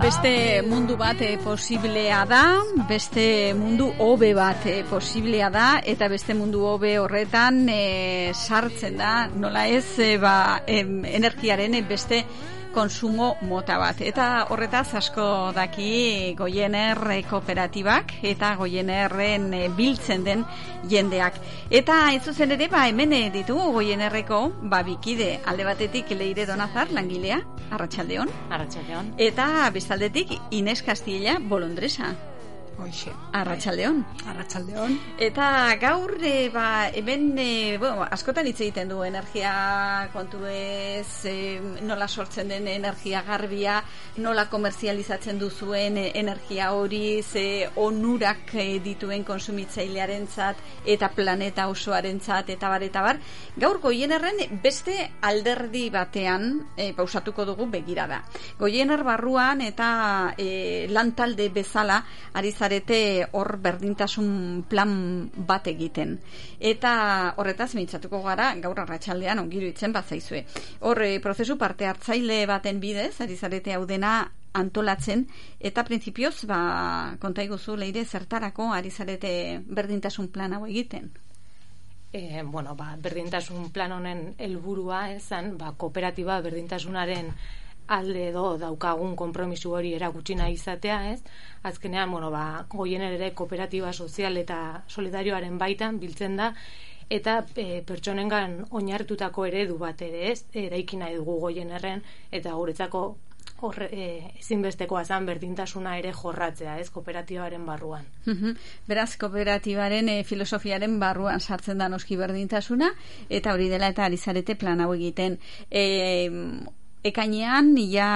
Beste mundu bat eh, posiblea da, beste mundu hobe bat eh, posiblea da, eta beste mundu hobe horretan eh, sartzen da, nola ez, eh, ba, em, energiaren beste konsumo mota bat. Eta horretaz asko daki goiener kooperatibak eta goienerren eh, biltzen den jendeak. Eta ez zuzen ere, ba, hemen ditugu goienerreko, ba, bikide alde batetik leire donazar, langilea, arratsaldeon Arratxaldeon. Eta bestaldetik Ines Castilla bolondresa. Hoxe. Arratsaldeon. Arratsaldeon. Eta gaur e, ba, hemen e, bueno, askotan hitz egiten du energia kontuez, e, nola sortzen den energia garbia, nola komerzializatzen duzuen e, energia hori, ze onurak dituen konsumitzailearentzat eta planeta osoarentzat eta bar eta bar. Gaur goienerren beste alderdi batean e, pausatuko dugu begirada. Goiener barruan eta e, lantalde bezala ari zarete hor berdintasun plan bat egiten. Eta horretaz mintzatuko gara gaur arratsaldean ongiru itzen bazaizue. Hor e, prozesu parte hartzaile baten bidez, ari zarete hau dena antolatzen eta printzipioz ba konta iguzu leire zertarako ari zarete berdintasun plan hau egiten. E, bueno, ba, berdintasun plan honen helburua esan, ba, kooperatiba berdintasunaren alde edo daukagun konpromisu hori erakutsi nahi izatea, ez? Azkenean, bueno, ba, goiener ere kooperatiba sozial eta solidarioaren baitan biltzen da, eta e, pertsonengan oinarritutako eredu bat ere, ez? Eraiki nahi dugu goienerren, eta guretzako horre, e, ezinbestekoa zan berdintasuna ere jorratzea, ez? Kooperatibaren barruan. Beraz, kooperatibaren e, filosofiaren barruan sartzen da noski berdintasuna, eta hori dela eta ari zarete plan hau egiten. E, ekainean ja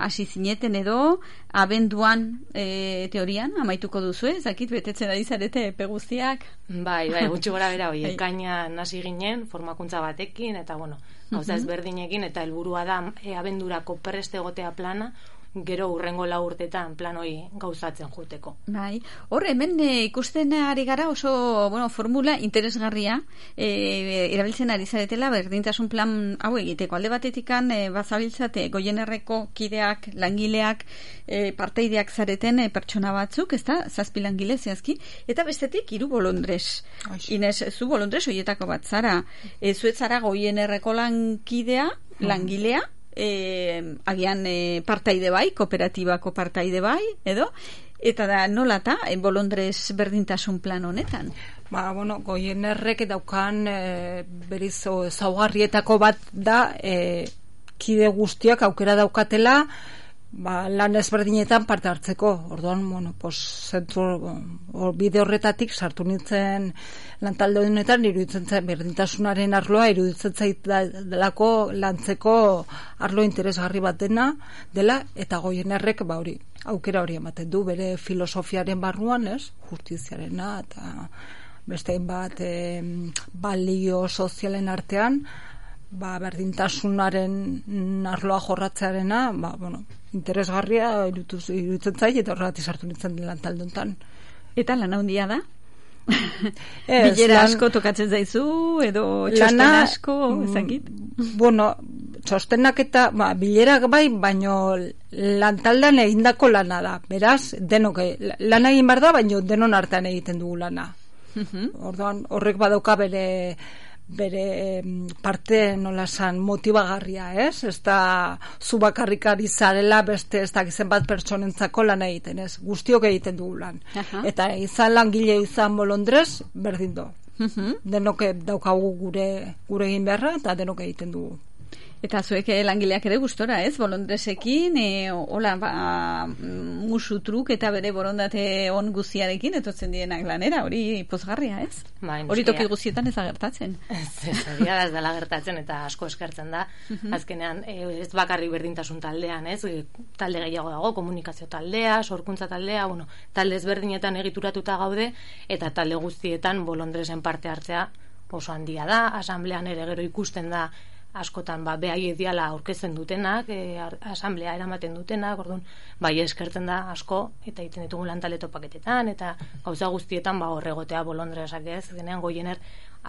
hasi zineten edo abenduan e, teorian amaituko duzu, ez? Zakit betetzen ari zarete epe guztiak. Bai, bai, gutxi gora bera, oi, Bai. ekainan hasi ginen, formakuntza batekin, eta, bueno, gauza ezberdinekin, eta helburua da e, abendurako perrest egotea plana, gero urrengo lau urtetan plan hori gauzatzen juteko. Bai, hor hemen e, ikusten ari gara oso, bueno, formula interesgarria e, erabiltzen ari zaretela berdintasun plan hau egiteko. Alde batetikan e, bazabiltzate goienerreko kideak, langileak, e, parteideak zareten e, pertsona batzuk, ezta? Zazpi langile zehazki, eta bestetik hiru bolondres. Inez, zu bolondres hoietako bat zara. E, zuetzara goienerreko lankidea, langilea, e, agian e, partaide bai, kooperatibako partaide bai, edo, eta da nolata, e, bolondrez berdintasun plan honetan. Ba, bueno, goienerrek daukan e, beriz zaugarrietako bat da e, kide guztiak aukera daukatela ba, lan ezberdinetan parte hartzeko. Orduan, bueno, pues, zentru, or, bide horretatik sartu nintzen lantalde honetan iruditzen zen berdintasunaren arloa iruditzen zait delako lantzeko arlo interesgarri bat dena dela eta goienerrek ba hori aukera hori ematen du bere filosofiaren barruan, ez? Justiziarena eta beste bat e, balio sozialen artean ba, berdintasunaren arloa jorratzearena, ba, bueno, interesgarria irutuz- iruditzen zait eta horregatik sartu nintzen lantalde honetan. Eta lan handia da? Ez, Bilera lan- asko tokatzen zaizu, edo txosten Lana, asko, mm, ezakit? Bueno, txostenak eta ba, bilerak bai, baino lantaldean egindako lana da. Beraz, denok lana egin behar da, baino denon artean egiten dugu lana. Mhm. Orduan, horrek badauka bere bere parte nola esan motibagarria, ez? Ez da zu bakarrik ari zarela beste ez dakizen bat pertsonentzako lan egiten, ez? Guztiok egiten dugu lan. Aha. Eta izan langile izan bolondrez, berdin do. Mhm. Denok daukagu gure gure egin beharra eta denok egiten dugu. Eta zuek eh, langileak ere gustora, ez? Bolondresekin, e, hola, ba, mm, musu truk eta bere borondate on guziarekin etortzen dienak lanera, hori pozgarria, ez? Bai, hori toki ja. guztietan ez da gertatzen. Ez, ez, da ez dela gertatzen eta asko eskertzen da. Azkenean, eh, ez bakarrik berdintasun taldean, ez? Talde gehiago dago, komunikazio taldea, sorkuntza taldea, bueno, talde ezberdinetan egituratuta gaude, eta talde guztietan bolondresen parte hartzea oso handia da, asamblean ere gero ikusten da askotan ba behai diala aurkezten dutenak, e, asamblea eramaten dutenak, orduan bai eskertzen da asko eta egiten ditugu lantale topaketetan eta gauza guztietan ba horregotea bolondresak ez, denean goiener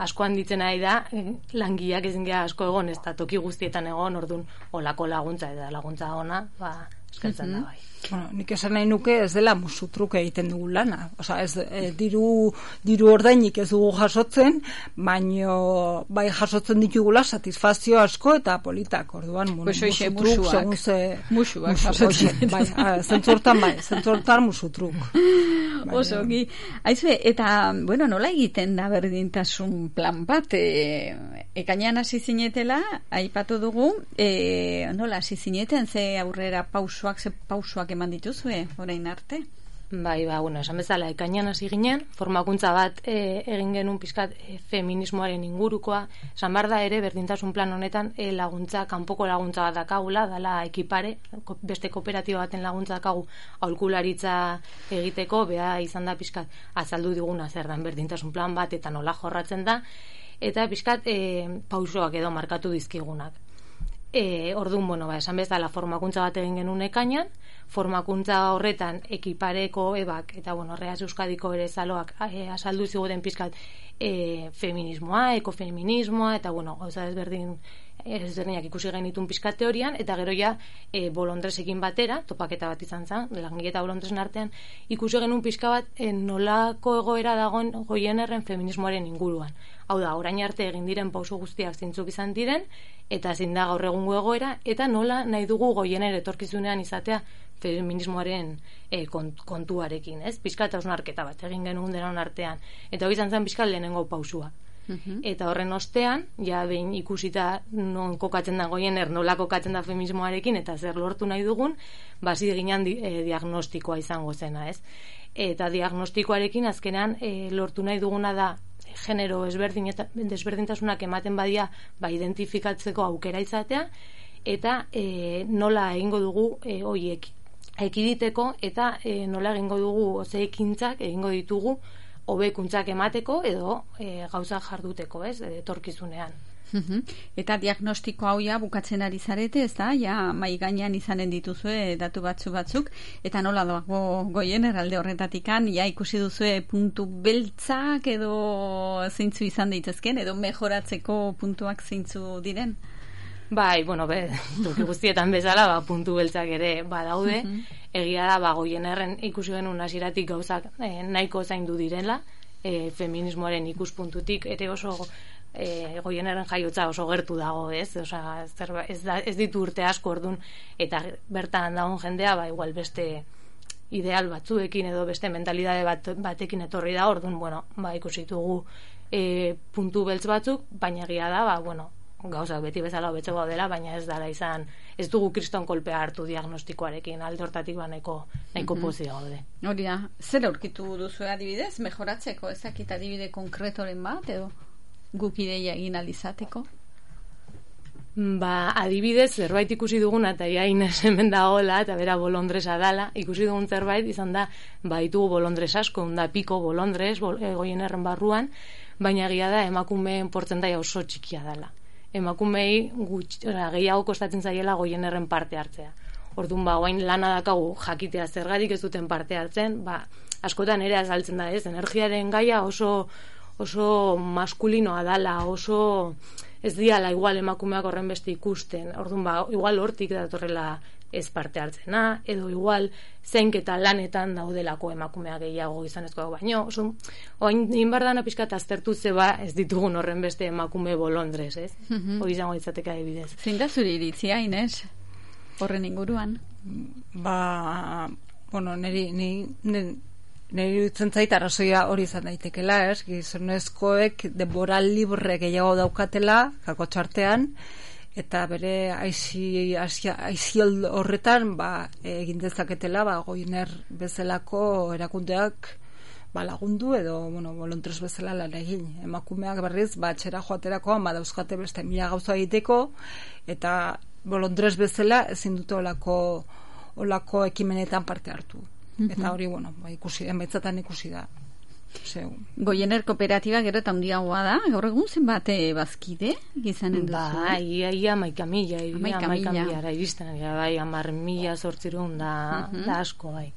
asko handitzen ari da, eh, langileak ezin gara asko egon, ez da toki guztietan egon, orduan, olako laguntza, eta laguntza ona, ba, eskertzen da bai. Bueno, nik esan nahi nuke ez dela musutruk egiten dugu lana. Osa, ez, e, diru, diru ordainik ez dugu jasotzen, baino bai jasotzen ditugula satisfazio asko eta politak. Orduan, bueno, Pues hoxe, musutruk, musuak. segun ze... Musuak musu- jasotzen Bai, ah, zentzortan bai, zentzortan musutruk. Baina- Oso, gi. Aizue, eta, bueno, nola egiten da berdintasun plan bat? E, ekainan hasi zinetela, aipatu dugu, e, nola hasi zineten, ze aurrera pausoak, ze pausoak eman dituzue, orain arte? Bai, ba, bueno, esan bezala, ekainan hasi ginen, formakuntza bat e, egin genuen pizkat e, feminismoaren ingurukoa, esan behar da ere, berdintasun plan honetan e, laguntza, kanpoko laguntza bat dakagula, dala ekipare, beste kooperatiba baten laguntza dakagu aholkularitza egiteko, bea izan da pizkat azaldu diguna zer dan berdintasun plan bat, eta nola jorratzen da, eta pizkat e, pausoak edo markatu dizkigunak. E, orduan, bueno, ba, esan bezala formakuntza bat egin genuen ekainan, formakuntza horretan ekipareko ebak eta bueno, Reas Euskadiko ere zaloak e, asaldu ziguten pizkat e, feminismoa, ekofeminismoa eta bueno, gauza ezberdin ezberdinak ikusi genitun pizkat teorian eta gero ja e, bolondresekin batera, topaketa bat izan zen, langile eta bolondresen artean, ikusi genuen pizka bat e, nolako egoera dagoen goienerren feminismoaren inguruan. Hau da, orain arte egin diren pauso guztiak zeintzuk izan diren, eta zein da gaur egungo egoera, eta nola nahi dugu goiener etorkizunean izatea feminismoaren e, kont, kontuarekin, ez? Pizka eta osnarketa bat egin genuen denon artean. Eta hori izan zen pizka lehenengo pausua. Eta horren ostean, ja behin ikusita non kokatzen da goiener, nola kokatzen da feminismoarekin, eta zer lortu nahi dugun, basi eginan di, e, diagnostikoa izango zena, ez? Eta diagnostikoarekin azkenean e, lortu nahi duguna da genero ezberdin eta desberdintasunak ematen badia ba identifikatzeko aukera izatea eta e, nola egingo dugu e, hoiek ekiditeko eta e, nola egingo dugu oze ekintzak egingo ditugu hobekuntzak emateko edo e, gauza jarduteko, ez, etorkizunean. Eta diagnostiko hau ja bukatzen ari zarete, ez da? Ja mai gainean izanen dituzue datu batzu batzuk eta nola dago goien eralde horretatikan ja ikusi duzue puntu beltzak edo zeintzu izan daitezken edo mejoratzeko puntuak zeintzu diren? Bai, bueno, be, toki guztietan bezala, ba, puntu beltzak ere badaude. Egia da, ba, goienerren ikusi genuen hasiratik gauzak eh, nahiko zaindu direla, eh, feminismoaren ikuspuntutik ere oso e, goienerren jaiotza oso gertu dago, ez? Osea, ez, da, ez ditu urte asko ordun eta bertan dagoen jendea, ba, igual beste ideal batzuekin edo beste mentalidade bat, batekin etorri da, ordun bueno, ba, ikusi dugu e, puntu beltz batzuk, baina egia da, ba, bueno, gauzak beti bezala hobetzeko dela, baina ez dala izan, ez dugu kriston kolpea hartu diagnostikoarekin, alde hortatik ba nahiko, nahiko mm -hmm. gaude. Hori da, zer aurkitu duzu adibidez, mejoratzeko, ezakit adibide konkretoren bat, edo guk ideia egin alizateko? Ba, adibidez, zerbait ikusi duguna, eta ia Ines hemen dagoela, eta bera bolondresa dala, ikusi dugun zerbait, izan da, ba, ditugu bolondres asko, da piko bolondres, bol, egoien erren barruan, baina egia da, emakumeen portzentaia oso txikia dala. Emakumei gutx, ora, gehiago kostatzen zaiela goien erren parte hartzea. Orduan, ba, guain lana dakagu jakitea zergarik ez duten parte hartzen, ba, askotan ere azaltzen da, ez, energiaren gaia oso oso maskulinoa dala, oso ez diala igual emakumeak horren beste ikusten. Orduan ba, igual hortik datorrela ez parte hartzena, edo igual zeinketa lanetan daudelako emakumeak gehiago izanezko baino, oso, oain inbardana pixka aztertu zeba ez ditugun horren beste emakume bolondrez, ez? Hori izango izateka adibidez. Zein da zure iritzia, Inez? Horren inguruan? Ba, bueno, niri, niri, niri, niri iruditzen zait arrazoia hori izan daitekela, ez? Gizonezkoek denbora libre gehiago daukatela, kako txartean, eta bere aizi, aizi, aizi horretan ba, egin dezaketela ba, goiner bezalako erakundeak ba, lagundu edo bueno, bolontres bezala lan egin. Emakumeak berriz, ba, txera joaterakoan, ba, dauzkate beste mila gauza egiteko, eta bolondres bezala ezin dute olako, olako ekimenetan parte hartu. Eta hori, bueno, ba, ikusi, enbaitzatan ikusi da. Zeu. Goiener kooperatiba gero eta handiagoa da, gaur egun zenbat eh, bazkide izanen duzu? Ba, ia, ia, maika mila, ia, Hamaika maika mila. mila, iristen, ia, bai, amar mila sortzirun da, da asko, bai.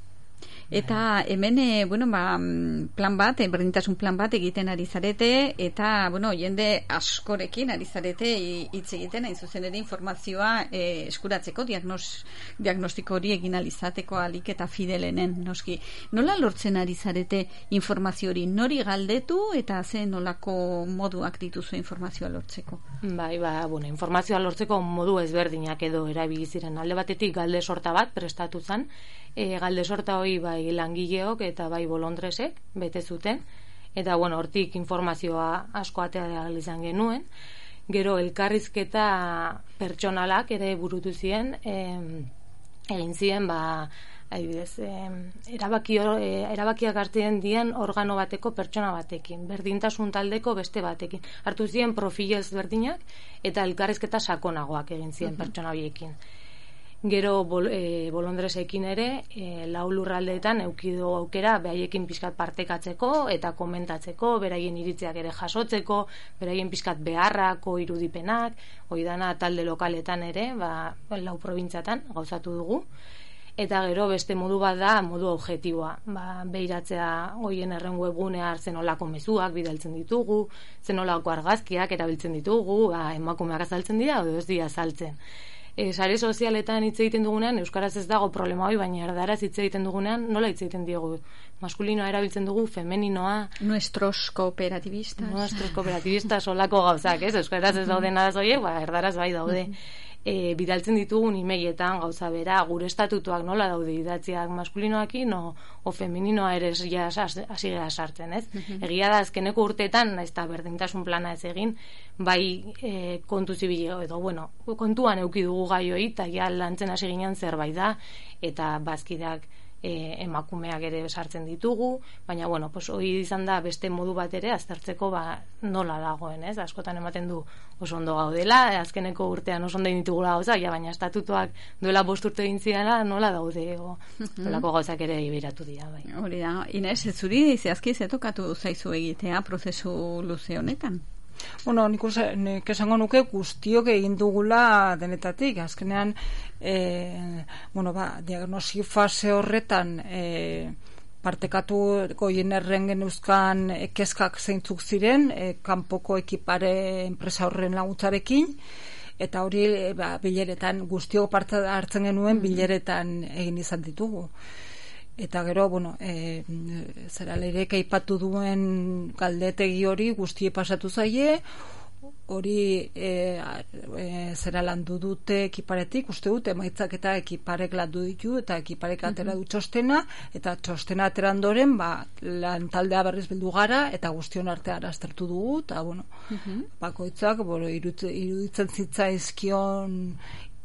Eta hemen, e, bueno, ba, mm, plan bat, e, berdintasun plan bat egiten ari zarete, eta, bueno, jende askorekin ari zarete hitz egiten, hain zuzen ere informazioa e, eskuratzeko, diagnos, diagnostiko hori egin alizateko alik eta fidelenen, noski. Nola lortzen ari zarete informazio hori? Nori galdetu eta ze nolako moduak dituzu informazioa lortzeko? Bai, ba, bueno, informazioa lortzeko modu ezberdinak edo erabili ziren. Alde batetik galde sorta bat prestatu zen. E, galde sorta hori bai langileok eta bai bolondresek bete zuten. Eta bueno, hortik informazioa asko atea izan genuen. Gero elkarrizketa pertsonalak ere burutu ziren, em, egin ziren ba adibidez, em, erabaki, e, erabakiak hartzen dien organo bateko pertsona batekin, berdintasun taldeko beste batekin. Hartu ziren profil ezberdinak eta elkarrizketa sakonagoak egin ziren pertsona horiekin. Gero bol, e, bolondresekin ere, e, lau lurraldeetan eukido aukera behaiekin pixkat partekatzeko eta komentatzeko, beraien iritziak ere jasotzeko, beraien pixkat beharrako irudipenak, hoi dana talde lokaletan ere, ba, lau probintziatan gauzatu dugu. Eta gero beste modu bat da modu objektiboa. Ba, behiratzea hoien erren webgunea zen olako mezuak bidaltzen ditugu, zen olako argazkiak erabiltzen ditugu, ba, emakumeak azaltzen dira, edo ez dira azaltzen. E, sare sozialetan hitz egiten dugunean, euskaraz ez dago problema hori, baina erdaraz hitz egiten dugunean, nola hitz egiten diegu? Maskulinoa erabiltzen dugu, femeninoa, Nuestros cooperativistas. nuestros kooperativistas olako gauzak, ez? Euskaraz ez dauden adaz horiek, ba, erdaraz bai daude. E, bidaltzen ditugun imeietan gauza bera, gure estatutuak nola daude idatziak maskulinoakin o, o femeninoa ere hasi gara sartzen, ez? Egia da azkeneko urteetan, naiz eta berdintasun plana ez egin, bai e, kontu zibile edo, bueno, kontuan euki dugu gai hori, eta ja lantzen hasi ginen zerbait da, eta bazkideak e, emakumeak ere sartzen ditugu, baina bueno, pues hori izan da beste modu bat ere aztertzeko ba, nola dagoen, ez? Askotan ematen du oso ondo gaudela, azkeneko urtean oso ondo ditugula gauza, ja, baina estatutuak duela bost urte egin ziala, nola daude, o, nolako gauzak ere ibiratu dira, bai. Hori da, Ines, ez zuri zehazki ze tokatu zaizu egitea prozesu luze honetan. Bueno, nik, uste, nik esango nuke guztiok egin dugula denetatik. Azkenean, e, bueno, ba, diagnosi fase horretan e, partekatu goien erren genuzkan kezkak zeintzuk ziren, e, kanpoko ekipare enpresa horren laguntzarekin, eta hori e, ba, bileretan guztiok parte hartzen genuen bileretan egin izan ditugu eta gero, bueno, e, zera leirek aipatu duen galdetegi hori guztie pasatu zaie, hori e, e, zera landu dute ekiparetik, uste dut, emaitzak eta ekiparek landu ditu, eta ekiparek atera du txostena, eta txostena aterandoren, ba, lan taldea berriz bildu gara, eta guztion artean aztertu dugu, eta, bueno, bakoitzak, bueno, irut- iruditzen zitzaizkion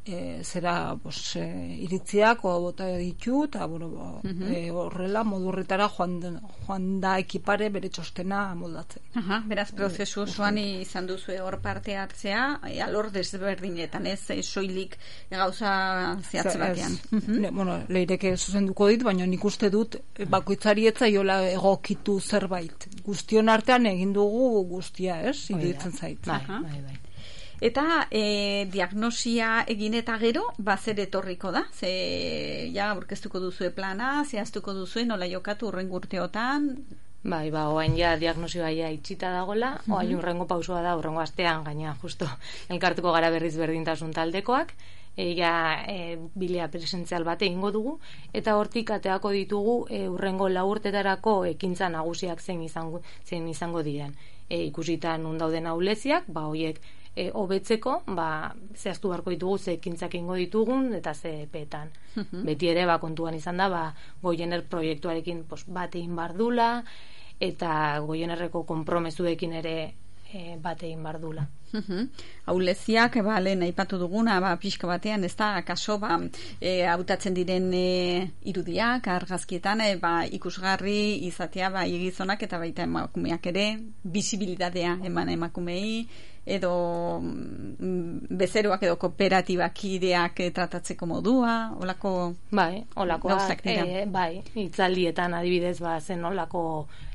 e, zera bos, e, iritziak o bota ditu eta bueno, bo, e, horrela modu horretara joan, joan da ekipare bere txostena moldatzen. Aha, beraz, prozesu osoan izan duzu hor parte hartzea, e, alor desberdinetan, ez e, soilik gauza zehatz Ez, batean. ne, bueno, leireke zuzenduko dit, baina nik uste dut e, bakoitzari etza jola egokitu zerbait. Guztion artean egin dugu guztia, ez? Iruditzen zait. Bai, bai, bai. Eta e, diagnosia egin eta gero, bazer etorriko da? Ze, ja, aurkeztuko duzue plana, zehaztuko duzue, nola jokatu urren urteotan, Bai, ba, oain ja diagnosi baia itxita dagola, oain urrengo pausua da, urrengo astean, gaina, justo, elkartuko gara berriz berdintasun taldekoak, ja, e, bilea presentzial bate ingo dugu, eta hortik ateako ditugu e, urrengo laurtetarako ekintza nagusiak zein izango, zein izango diren. E, ikusita nun dauden auleziak, ba, hoiek e, hobetzeko, ba, zehaztu beharko ditugu ze ekintzak ingo ditugun eta ze epeetan. Beti ere, ba, kontuan izan da, ba, goiener proiektuarekin pos, bat egin bardula, eta goienerreko konpromezuekin ere e, bat egin bardula. Mhm. Auleziak, ba, lehen aipatu duguna, ba, pixka batean, ez da, akaso, ba, e, hautatzen diren e, irudiak, argazkietan, e, ba, ikusgarri izatea, ba, gizonak eta baita emakumeak ere, bizibilidadea eman emakumei, edo mm, bezeroak edo kooperatibak ideak e, tratatzeko modua, olako... Bai, dira. e, bai, hitzaldietan adibidez, ba, zen olako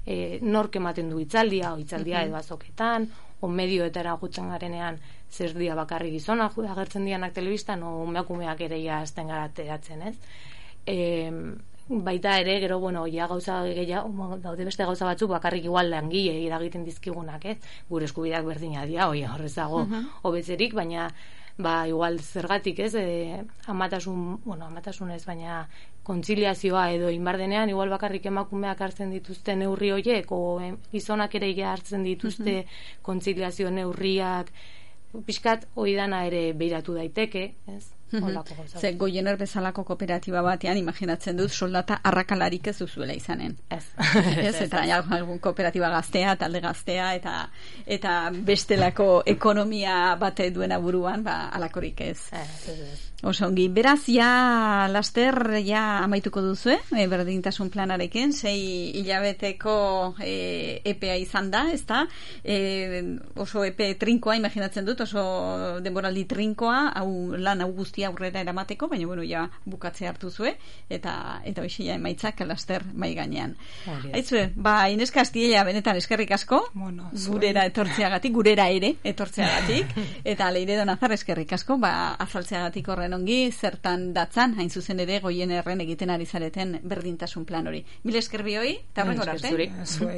e, nork ematen du hitzaldia, o hitzaldia edo azoketan, o medioetara gutzen garenean zer dia bakarri gizona agertzen dianak telebistan, o emakumeak ere ja gara ateratzen, ez? E, baita ere, gero, bueno, ja gauza gehiago, daude beste gauza batzuk bakarrik igual langile eragiten dizkigunak, ez? Gure eskubideak berdina dira, oi, horrezago hobetzerik, baina ba, igual zergatik, ez? E, amatasun, bueno, amatasun ez, baina kontziliazioa edo inbardenean, igual bakarrik emakumeak hartzen dituzte neurri horiek, o em, gizonak ere hartzen dituzte kontziliazio neurriak, pixkat oidana ere beiratu daiteke, ez? Ze goiener bezalako kooperatiba batean imaginatzen dut soldata arrakalarik ez duzuela izanen. Ez. ez, eta ja, algun kooperatiba gaztea, talde gaztea, eta eta bestelako ekonomia bate duena buruan, ba, alakorik ez. Ez, ez, ez. Oso ongi, beraz, ja, laster, ja, amaituko duzu, eh? berdintasun planarekin, sei hilabeteko e, EPA izan da, ez da? E, oso epe trinkoa, imaginatzen dut, oso denboraldi trinkoa, hau lan hau guztia aurrera eramateko, baina, bueno, ja, bukatze hartu zue, eta, eta hoxe ja, emaitzak laster mai gainean. Aitzue, ba, Ines Castilla, benetan eskerrik asko, Bueno, gurera etortzeagatik, gurera ere etortzeagatik, eta leire donazar eskerrik asko, ba, azaltzeagatik horren ongi, zertan datzan, hain zuzen ere, goien erren egiten ari zareten berdintasun plan hori. Mil Esker arte. zuri. Zuei.